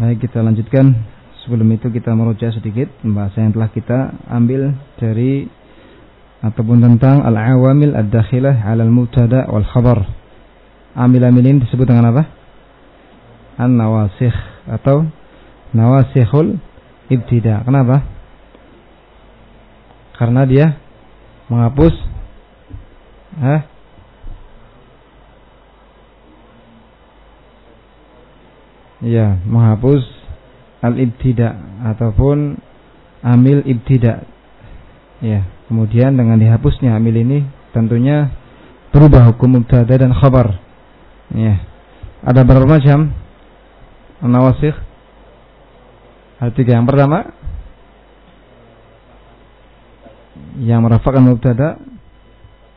Baik kita lanjutkan Sebelum itu kita merujuk sedikit Pembahasan yang telah kita ambil dari Ataupun tentang Al-awamil ad-dakhilah Al-mutada wal-khabar Amil-amil ini disebut dengan apa? An-nawasikh Atau Nawasikhul ibtida Kenapa? Karena dia Menghapus Hah? Ya menghapus al-ibtida ataupun amil ibtida. Ya kemudian dengan dihapusnya amil ini tentunya berubah hukum mubtada dan khabar. Ya ada berapa macam? Nawasikh ada tiga. Yang pertama yang merafakan mubtada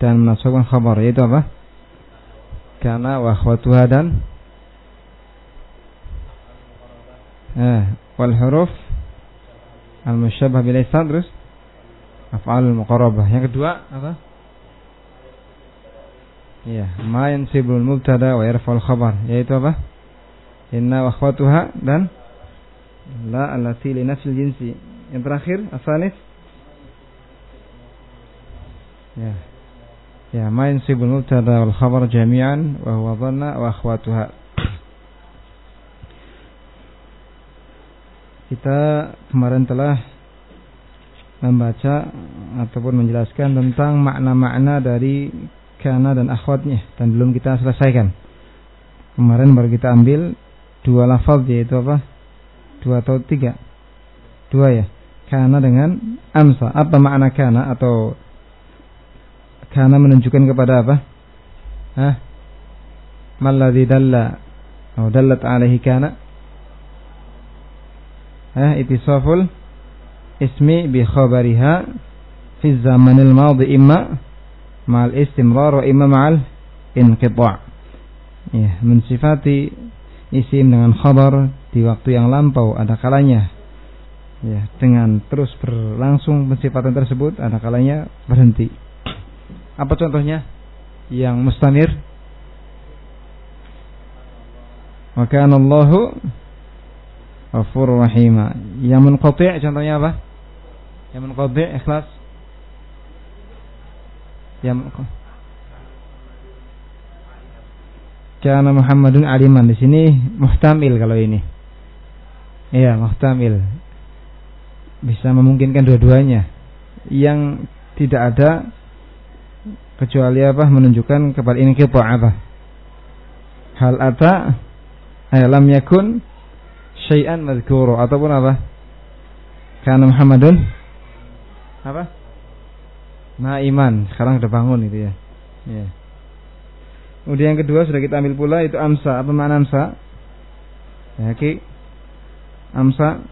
dan menasabkan khabar yaitu apa? Karena wa dan eh, wal huruf al musyabbah bil isan terus af'alul muqarrabah. Yang kedua apa? Ya, ma yansibul mubtada wa yarfa'ul khabar, yaitu apa? Inna wa akhwatuha dan la allati li nafsil jinsi. Yang terakhir asanis Ya. Ya, ma yansibul mubtada wal khabar jami'an wa huwa dhanna wa akhwatuha. Kita kemarin telah membaca ataupun menjelaskan tentang makna-makna dari kana dan akhwatnya dan belum kita selesaikan. Kemarin baru kita ambil dua lafaz yaitu apa? Dua atau tiga? Dua ya. Kana dengan amsa. Apa makna kana atau kana menunjukkan kepada apa? Hah? Malladhi dalla atau dallat alaihi kana? Eh, itisaful ismi bi khabariha fi zamanil madhi imma ma'al istimrar wa imma ma'al inqita' ya mensifati isim dengan khabar di waktu yang lampau ada kalanya. Ya dengan terus berlangsung pensifatan tersebut ada kalanya berhenti. Apa contohnya yang mustamir? Maka Allahu Ghafur rahima. Yang munqati' contohnya apa? Yang munqati' ikhlas. Yang Kana Muhammadun aliman di sini muhtamil kalau ini. Iya, muhtamil. Bisa memungkinkan dua-duanya. Yang tidak ada kecuali apa menunjukkan kepada ini kita apa? Hal ata alam yakun syai'an madhkuru ataupun apa? Karena Muhammadun apa? Naiman, sekarang sudah bangun itu ya. Ya. Kemudian yang kedua sudah kita ambil pula itu amsa. Apa makna amsa? Ya, ki. Amsa.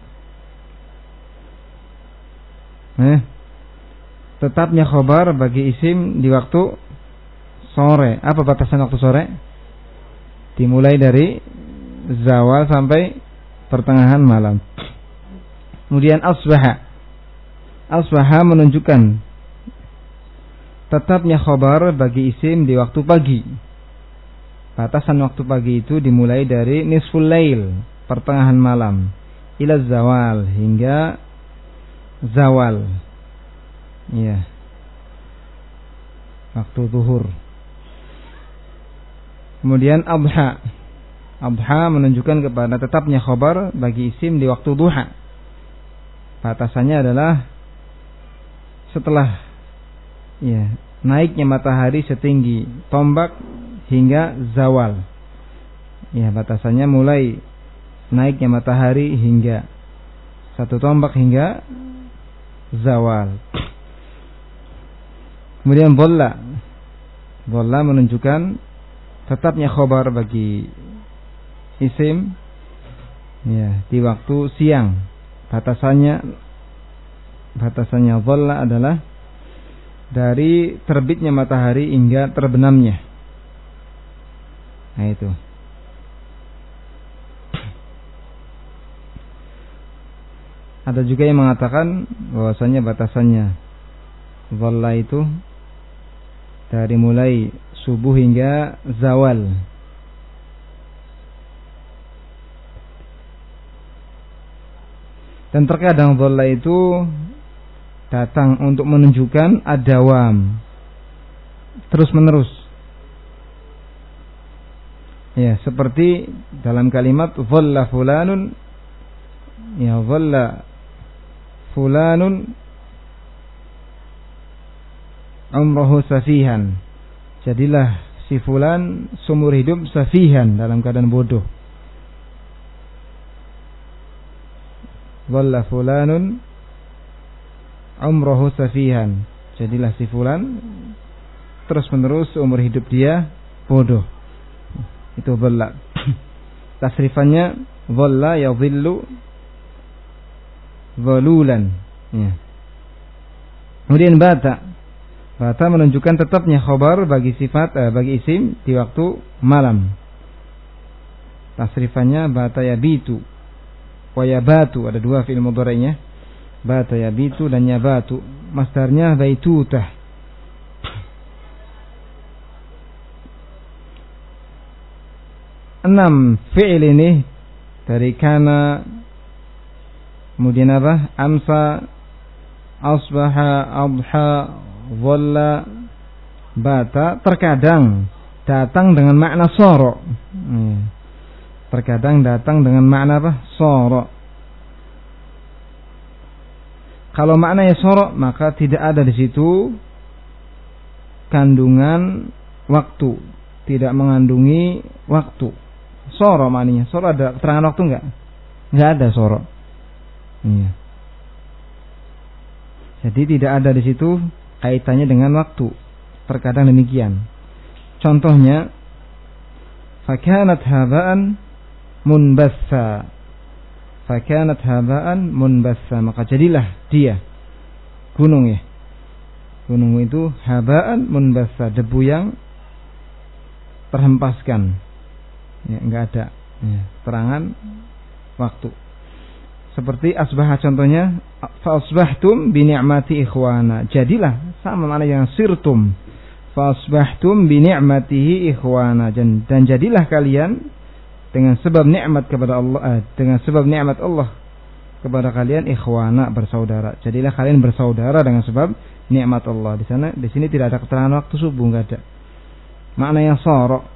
Eh. Tetapnya khobar bagi isim di waktu sore. Apa batasan waktu sore? Dimulai dari zawal sampai pertengahan malam. Kemudian asbaha. Asbaha menunjukkan tetapnya khobar bagi isim di waktu pagi. Batasan waktu pagi itu dimulai dari nisful lail, pertengahan malam, ila zawal hingga zawal. Ya. Waktu zuhur. Kemudian abha Abha menunjukkan kepada tetapnya khobar bagi isim di waktu duha. Batasannya adalah setelah ya, naiknya matahari setinggi tombak hingga zawal. Ya, batasannya mulai naiknya matahari hingga satu tombak hingga zawal. Kemudian bola. Bola menunjukkan tetapnya khobar bagi isim. Ya di waktu siang. Batasannya batasannya dhalla adalah dari terbitnya matahari hingga terbenamnya. Nah itu. Ada juga yang mengatakan bahwasanya batasannya dhalla itu dari mulai subuh hingga zawal Dan terkadang dhalla itu datang untuk menunjukkan adawam terus menerus ya seperti dalam kalimat dhalla fulanun. Ya dhalla fulanun umruhu safihan. Jadilah si fulan sumur hidup safihan dalam keadaan bodoh dhalla fulanun umruhu safihan. Jadilah si fulan terus menerus umur hidup dia bodoh. Itu dhalla tasrifannya dhalla yadhillu dhalulan ya. kemudian bata. Bata menunjukkan tetapnya khobar bagi sifat eh, bagi isim di waktu malam. Tasrifannya bata yabitu wa yabatu ada dua fi'il mudhari'nya bata yabitu dan yabatu. Masdarnya baitutah. Enam fi'il ini dari kana kemudian apa? Amsa asbaha adha dhalla bata. Terkadang datang dengan makna soro hmm. Terkadang datang dengan makna apa soro kalau maknanya soro maka tidak ada di situ kandungan waktu tidak mengandungi waktu Soro maninya. Soro ada keterangan waktu enggak? Enggak ada soro. Iya. Jadi tidak ada di situ kaitannya dengan waktu. Terkadang demikian. Contohnya fakanat habaan munbassa. Fakanat habaan munbassa. Maka jadilah dia gunung ya. Gunung itu habaan munbassa, debu yang terhempaskan ya, nggak ada ya, terangan waktu seperti asbah contohnya fa asbahtum bi ni'mati ikhwana jadilah sama mana yang sirtum fa asbahtum bi ni'matihi ikhwana dan jadilah kalian dengan sebab nikmat kepada Allah eh, dengan sebab nikmat Allah kepada kalian ikhwana bersaudara jadilah kalian bersaudara dengan sebab nikmat Allah di sana di sini tidak ada keterangan waktu subuh nggak ada makna yang sorok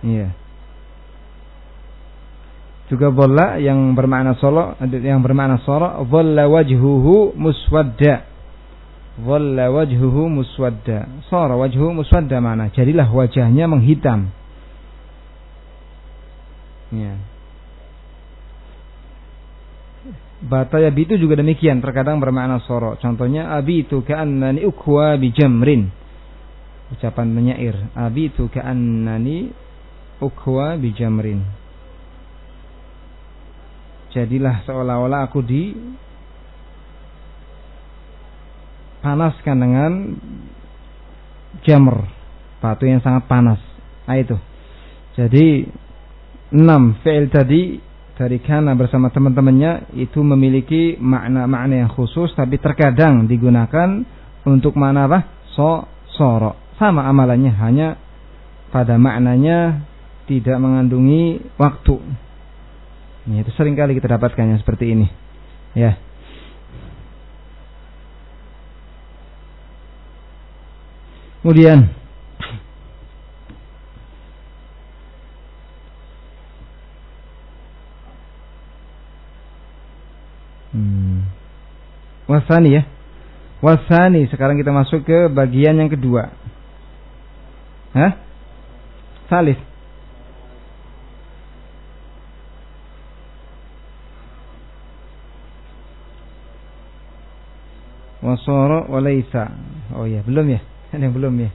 Iya. Juga bola yang bermakna solo, yang bermakna solo, bola wajhuhu muswadda. Bola wajhuhu muswadda. Sora wajhu muswadda mana? Jadilah wajahnya menghitam. Ya. Bataya bitu juga demikian, terkadang bermakna soro. Contohnya abitu ka'annani ukwa bijamrin. Ucapan menyair. Abitu ka'annani ukwa bijamrin jadilah seolah-olah aku di panaskan dengan jamr batu yang sangat panas nah itu jadi enam fi'il tadi dari kana bersama teman-temannya itu memiliki makna-makna yang khusus tapi terkadang digunakan untuk makna apa? So, soro. Sama amalannya hanya pada maknanya tidak mengandungi waktu. Ya, itu sering kali kita dapatkan yang seperti ini. Ya. Kemudian hmm. Wasani ya. Wasani sekarang kita masuk ke bagian yang kedua. Hah? Salis. wasara walaysa oh ya belum ya ini belum ya.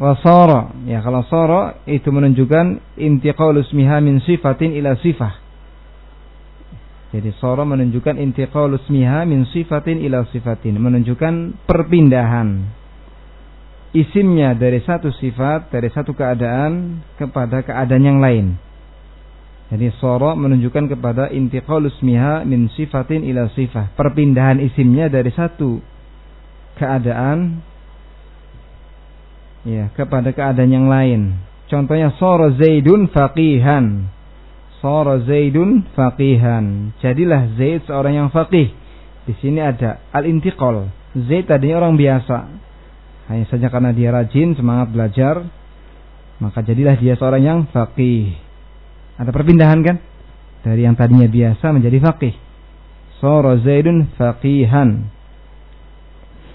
Wasara ya kalau sara itu menunjukkan intiqal ismiha min sifatin ila sifah. Jadi sara menunjukkan intiqal ismiha min sifatin ila sifatin. Menunjukkan perpindahan isimnya dari satu sifat dari satu keadaan kepada keadaan yang lain. Jadi soro menunjukkan kepada intiqalus miha min sifatin ila sifah. Perpindahan isimnya dari satu keadaan ya kepada keadaan yang lain. Contohnya soro Zaidun faqihan. Sara Zaidun faqihan. Jadilah Zaid seorang yang faqih. Di sini ada al-intiqal. Zaid tadinya orang biasa. Hanya saja karena dia rajin, semangat belajar, maka jadilah dia seorang yang faqih. Ada perpindahan kan? Dari yang tadinya biasa menjadi faqih. Sara Zaidun faqihan.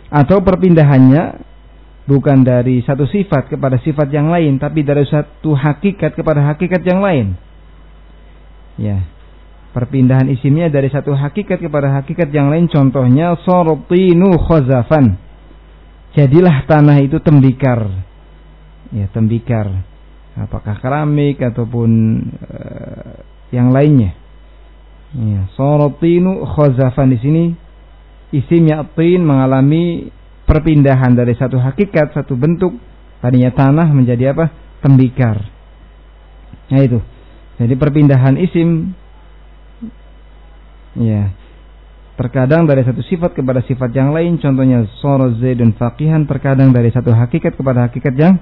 Atau perpindahannya bukan dari satu sifat kepada sifat yang lain, tapi dari satu hakikat kepada hakikat yang lain. Ya. Perpindahan isimnya dari satu hakikat kepada hakikat yang lain contohnya sortinu khazafan. Jadilah tanah itu tembikar. Ya, tembikar. Apakah keramik ataupun uh, yang lainnya. Ya, sortinu khazafan di sini isimnya tin mengalami perpindahan dari satu hakikat, satu bentuk tadinya tanah menjadi apa? tembikar. Nah itu. Jadi perpindahan isim ya terkadang dari satu sifat kepada sifat yang lain contohnya soro zaidun faqihan terkadang dari satu hakikat kepada hakikat yang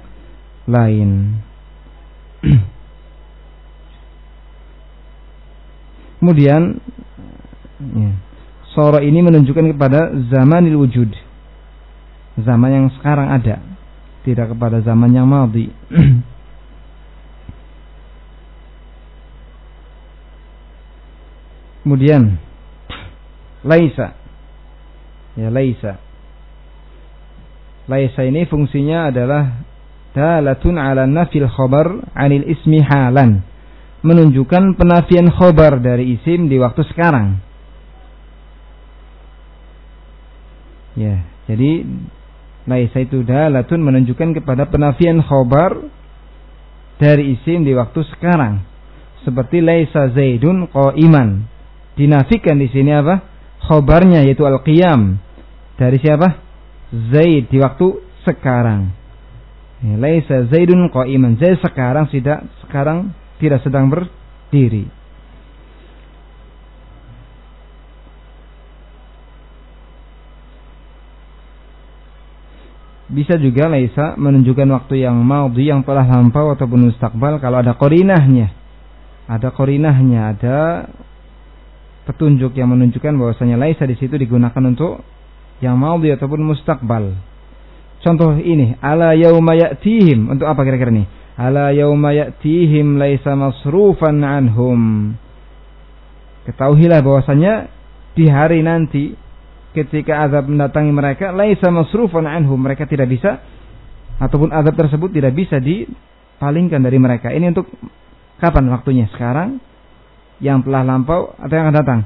lain kemudian ya, soro ini menunjukkan kepada zamanil wujud zaman yang sekarang ada tidak kepada zaman yang maldi Kemudian laisa. Ya laisa. Laisa ini fungsinya adalah dalatun ala nafil khobar anil ismi halan. Menunjukkan penafian khobar dari isim di waktu sekarang. Ya, jadi laisa itu dalatun menunjukkan kepada penafian khobar dari isim di waktu sekarang. Seperti laisa zaidun iman dinafikan di sini apa? Khobarnya yaitu al-qiyam. Dari siapa? Zaid di waktu sekarang. Ya, laisa Zaidun qa'iman. Zaid sekarang tidak sekarang tidak sedang berdiri. Bisa juga laisa menunjukkan waktu yang maudhi yang telah lampau ataupun mustakbal kalau ada korinahnya. Ada korinahnya, ada petunjuk yang menunjukkan bahwasanya laisa di situ digunakan untuk yang maudhi ataupun mustakbal. Contoh ini, ala yauma ya'tihim untuk apa kira-kira ini? Ala yauma ya'tihim laisa masrufan anhum. Ketahuilah bahwasanya di hari nanti ketika azab mendatangi mereka laisa masrufan anhum, mereka tidak bisa ataupun azab tersebut tidak bisa dipalingkan dari mereka. Ini untuk kapan waktunya? Sekarang yang telah lampau atau yang akan datang?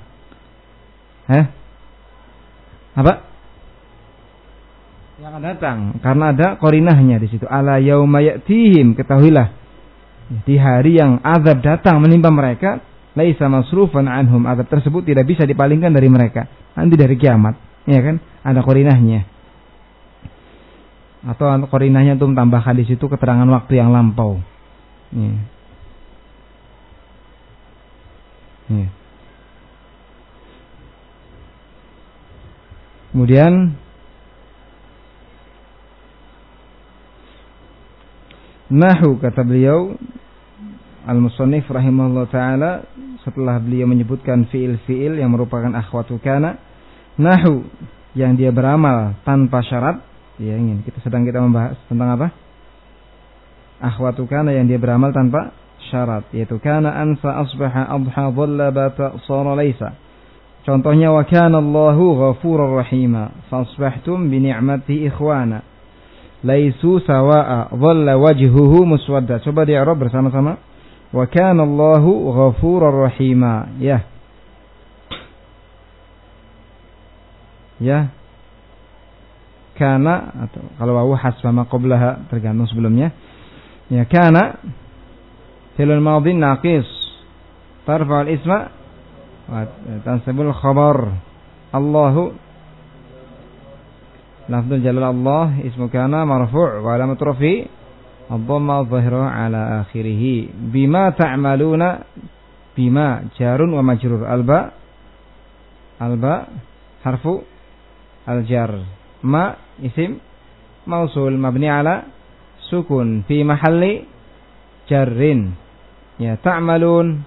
Heh? Apa? Yang akan datang karena ada korinahnya di situ. Ala yauma ya'tihim ketahuilah di hari yang azab datang menimpa mereka laisa masrufan anhum. Azab tersebut tidak bisa dipalingkan dari mereka. Nanti dari kiamat. Ya kan? Ada korinahnya. Atau korinahnya untuk menambahkan di situ keterangan waktu yang lampau. Ya. Ya. Kemudian Nahu kata beliau Al-Musannif rahimahullah ta'ala Setelah beliau menyebutkan fiil-fiil yang merupakan akhwatu kana Nahu yang dia beramal tanpa syarat Ya ingin kita sedang kita membahas tentang apa? Akhwatu kana yang dia beramal tanpa syarat yaitu kana ansa asbaha adha dhalla bata sara laisa contohnya wa kana Allahu ghafurur rahima fasbahtum bi ni'mati ikhwana laisu sawa'a dhalla wajhuhu muswadda. Coba di Arab bersama-sama wa kana Allahu ghafurur rahima ya kana atau kalau wawu hasba ma qablaha tergantung sebelumnya ya kana Filul madhi naqis. Tarfa'ul isma wa tansibul khabar. Allahu Lafzul jalal Allah ismu kana marfu' wa alamat rafi Dhamma zahiru ala akhirih. Bima ta'maluna bima jarun wa majrur. Alba alba harfu aljar. Ma isim mausul mabni ala sukun. Fi mahalli jarrin. Ya ta'malun.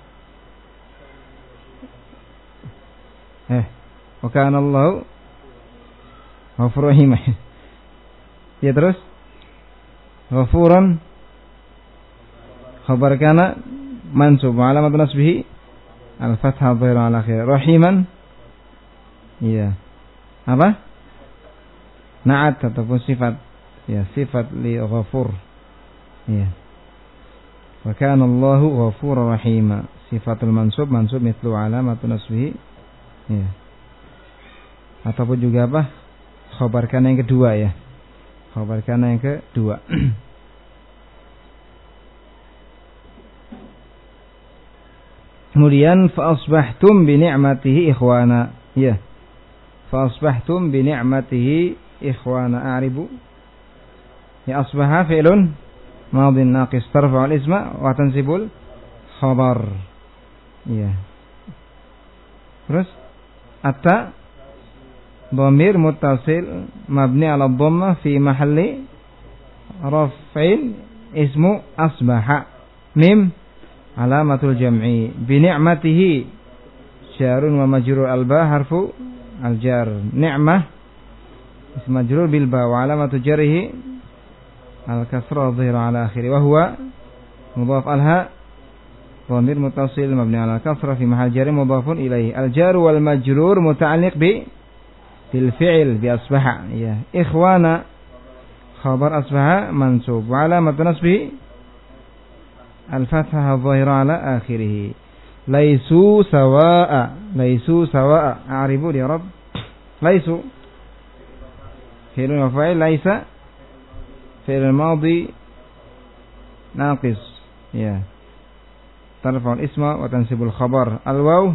Eh wa Allah ghafurur ya terus? Ghafuran. Khabar kana? Mansub. Alamat nasbihi? Al-fathah dhahir ala akhir. Rahiman? Iya. Apa? Naat ataupun sifat. Ya sifat li ghafur. Iya. Wa kana Allahu ghafurur rahima. Sifatul mansub mansub mitlu alamat nasbihi. Iya. Ataupun juga apa? Khabar kana yang kedua ya khabar kana yang kedua Kemudian fa asbahtum bi ni'matihi ikhwana. Ya. Fa asbahtum bi ni'matihi ikhwana. A'ribu. Ya asbaha fi'lun madin naqis tarfa'u al-isma wa tansibul khabar. Ya. Terus atta dhamir muttasil mabni ala dhamma fi mahalli raf'in ismu asbaha. Mim alamatul jam'i bi ni'matihi syarun wa majrur alba harfu aljar ni'mah ism majrur bil ba wa alamatu jarhi al kasra dhahira ala akhiri wa huwa mudhaf alha dhamir muttasil mabni ala kasra fi mahal jar بالفعل بأصبح يا إخوانا خبر أصبح منصوب وعلامة نصبه الفتحة الظاهرة على آخره. ليسوا سواء ليسوا سواء أعربوا يا رب. ليسوا. فعل وفاعل ليس فعل الماضي ناقص. يا. ترفع الاسم وتنسب الخبر. الواو.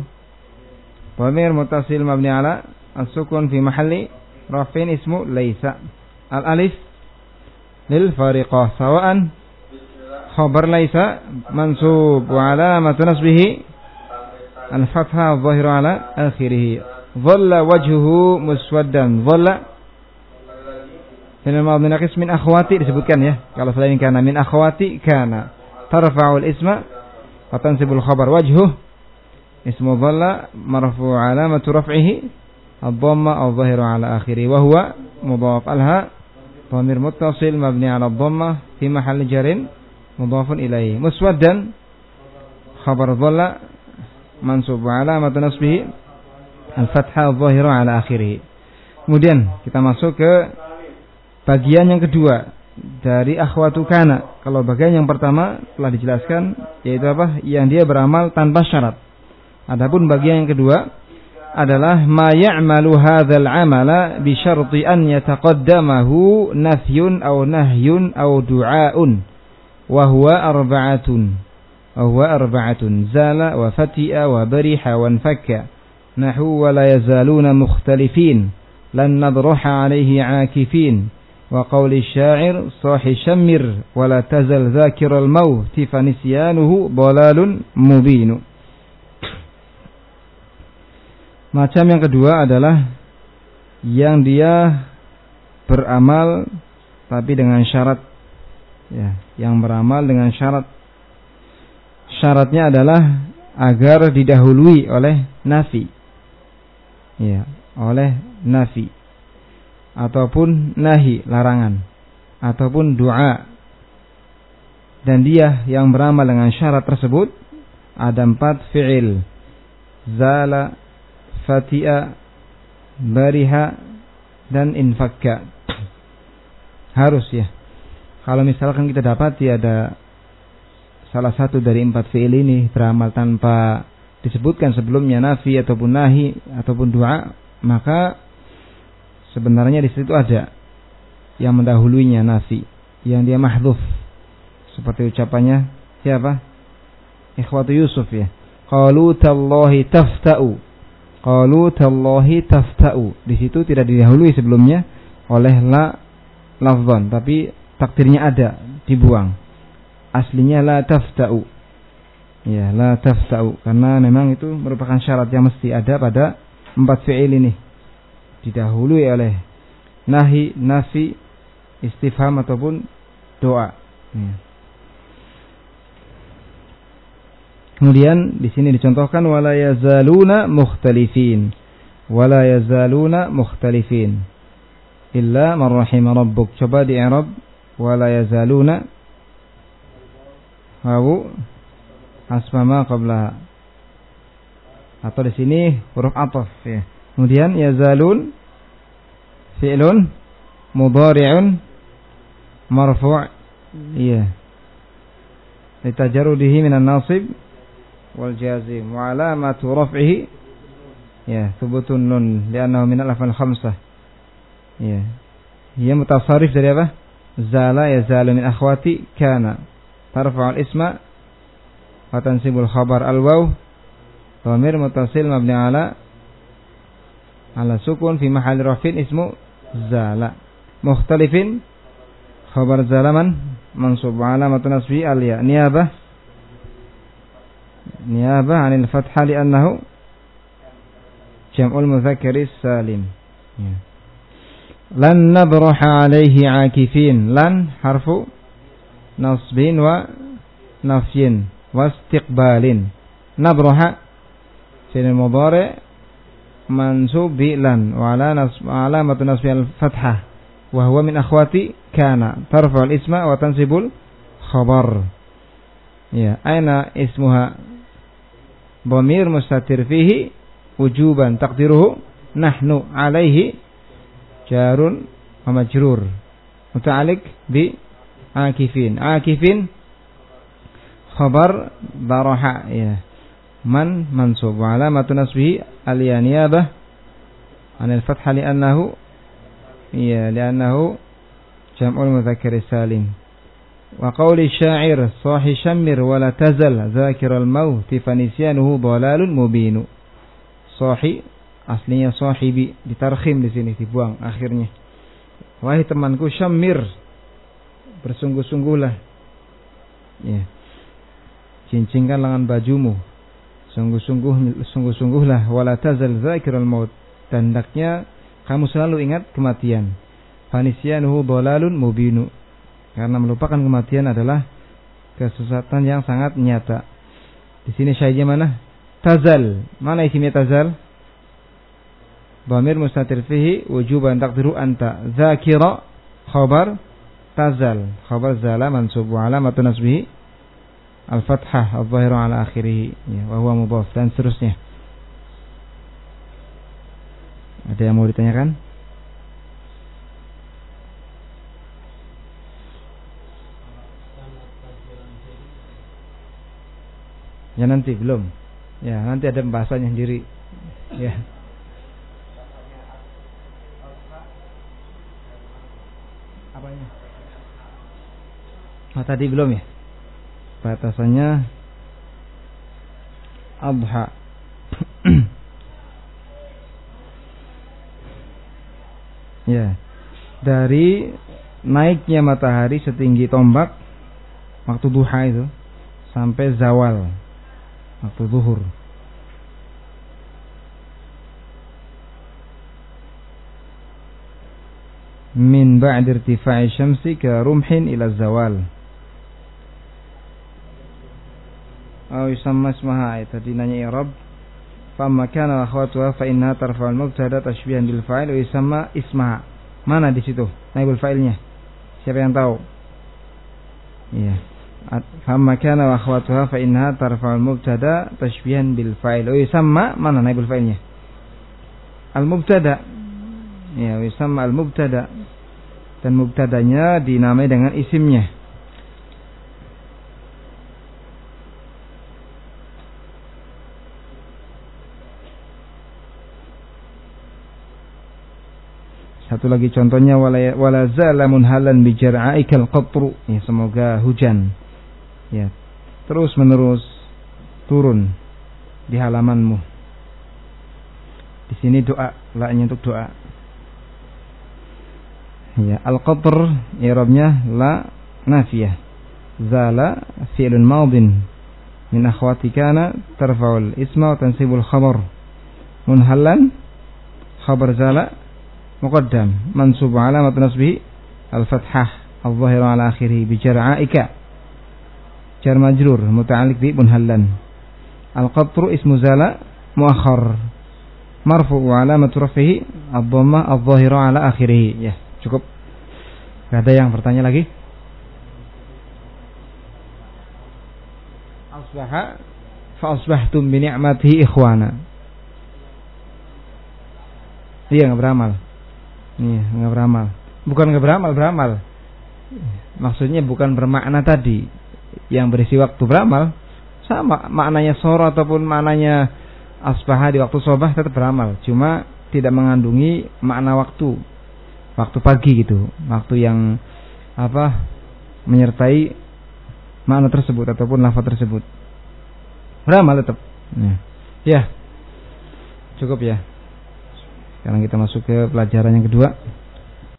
ضمير متصل مبني على Assurun fi mahalli rafin ismu laisa. Al-alif lil fariqah sawa'an khobar laisa mansub wa alamatu nasbihi al-fathah adh-dhahiru ala akhirih. Dhalla wajhuhu muswaddan. Dhalla Fi'il madhi naqis akhwati disebutkan ya. Kalau selain kana min akhwati kana tarfa'ul isma wa tansibul khabar wajhuh ismu dhalla marfu alamatu raf'ihi ad-dhamma adh-dhahiru ala akhirih wa huwa mudhaf. Alha dhamir muttasil mabni ala ad-dhamma fi mahalli jarin mudhafun ilaihi muswaddan khabar dhalla mansub wa alamat nasbihi al-fathah adh-dhahira ala akhirih kemudian kita masuk ke bagian yang kedua dari akhwatu kana. Kalau bagian yang pertama telah dijelaskan yaitu apa? Yang dia beramal tanpa syarat. Adapun bagian yang kedua adalah ma ya'malu hadzal amala bi syarti an yataqaddamahu nafyun aw nahyun aw du'aun وهو أربعة وهو أربعة زال وفتئ وبرح وانفك نحو ولا يزالون مختلفين لن نبرح عليه عاكفين وقول الشاعر صاح شمر ولا تزل ذاكر الموت فنسيانه ضلال مبين Macam yang kedua adalah yang dia beramal tapi dengan syarat. Ya, yang beramal dengan syarat. Syaratnya adalah agar didahului oleh nafi. Ya oleh nafi. Ataupun nahi larangan. Ataupun doa. Dan dia yang beramal dengan syarat tersebut ada empat fi'il. Zala fatia bariha dan infakka harus ya kalau misalkan kita dapati ada salah satu dari empat fi'il ini beramal tanpa disebutkan sebelumnya nafi ataupun nahi ataupun doa, maka sebenarnya di situ ada yang mendahulunya nafi, yang dia mahdhuf. Seperti ucapannya siapa? Ikhwatu Yusuf ya. Qalu tallahi tafta'u. Qalu tallahi tafta'u. Di situ tidak didahului sebelumnya oleh la lafzan, tapi takdirnya ada dibuang. Aslinya la tafta'u. Ya la tafta'u. Karena memang itu merupakan syarat yang mesti ada pada empat fi'il ini. Didahului oleh nahi nafi istifham ataupun doa. Ya. Kemudian di sini dicontohkan wala yazaluna mukhtalifin. Wala yazaluna mukhtalifin. Illa man rahima rabbuk. Coba di i'rab wala yazaluna wawu asmama qablaha. Atau di sini huruf ataf ya. Kemudian yazalun fi'lun mudhari'un marfu' iya. Litajarrudihi minan nasib wal jazim wa alamatu raf'ihi ya thubutun nun li'annahu min al-af'al khamsah ya ia mutasarrif dari apa? zala yazalu min akhwati kana tarfa'u al-isma wa tansibul khabar al-waw dhamir mutasil mabni ala ala sukun fi mahali rafin ismu zala mukhtalifin khabar zalaman mansub alamatun nasbi al ya niyabah niyabah anil fathah li'annahu jam'ul mudzakkar salim ya. lan nabruha alaihi akifin lan harfu nasbin wa nafyin wa istiqbalin nabruha fi'il mudhari' mansub bi lan wa ala nasb alamatu nasbi al fathah wa huwa min akhwati kana tarfa al isma wa tansibul khabar ya aina ismuha dhamir mustatir fihi wujuban taqdiruhu nahnu alaihi jarun wa majrur muta'alliq bi akifin akifin khabar baraha ya man mansub wa alamatu nasbihi al-yaniyabah anil fathah li'annahu iya li'annahu jam'ul mudzakkar salim wa qawli syair sahi shammir wa la tazal zakiral maut fanisyanuhu dhalalun mubinu. Sahi aslinya sahibi ditarkhim di sini dibuang akhirnya. Wahai temanku syammir. Bersungguh-sungguhlah. Ya. Cincingkan lengan bajumu. Sungguh-sungguh sungguh-sungguhlah. Wala tazal zakiral maut. Dan hendaknya kamu selalu ingat kematian. Fanisyanuhu dhalalun mubinu. Karena melupakan kematian adalah kesesatan yang sangat nyata. Di sini syahidnya mana? Tazal. Mana isimnya tazal? Dhamir mustatir fihi wujuban taqdiru anta. Zakira khabar tazal. Khabar zala mansub wa alamatun nasbihi al-fathah al-zahiru ala akhirih ya, wa huwa mudhaf dan seterusnya. Ada yang mau ditanyakan? Ya nanti belum. Ya nanti ada pembahasannya sendiri. Ya. Apanya? Oh, tadi belum ya? batasannya adha ya dari naiknya matahari setinggi tombak waktu duha itu sampai zawal waktu zuhur min ba'd irtifa'i syamsi ke rumhin ila zawal أو يسمى اسمها tadi nanya i'rab فأما كان أخواتها فإنها ترفع المبتدا تشبيها بالفاعل ويسمى اسمها mana di situ naibul fa'ilnya siapa yang tahu iya Fama kana wa akhwatuha fa innaha tarfa'ul mubtada tashbihan bil fa'il. Oh, sama mana naibul fa'ilnya? Al mubtada. Ya, sama al mubtada. Dan mubtadanya dinamai dengan isimnya. Satu lagi contohnya wala zala munhalan bi qatru. Ya, semoga hujan ya terus menerus turun di halamanmu. Di sini doa, la-nya untuk doa. Ya, al-qatr i'rabnya la nafiyah. Zala fi'lun madin min akhwati kana tarfa'ul isma wa tansibul khabar. Munhalan khabar zala muqaddam mansub alamat nasbihi al-fathah al-zahir ala akhirih bi jar'aika jar majrur muta'alliq bi bunhallan al-qatru ismu zala muakhar marfu alamatu rafihi ad-dhammah adh-dhahira ala akhirih. Ya, cukup. Gak ada yang bertanya lagi? Asbaha fa asbahtum bi ni'matihi ikhwana. Iya, nggak beramal. Iya, nggak beramal. Bukan nggak beramal, beramal. Maksudnya bukan bermakna tadi yang berisi waktu beramal sama. Maknanya soro ataupun maknanya asbahah di waktu sobah tetap beramal. Cuma tidak mengandungi makna waktu. Waktu pagi gitu. Waktu yang apa menyertai makna tersebut ataupun lafaz tersebut. Beramal tetap. Ya. ya. Cukup ya. Sekarang kita masuk ke pelajaran yang kedua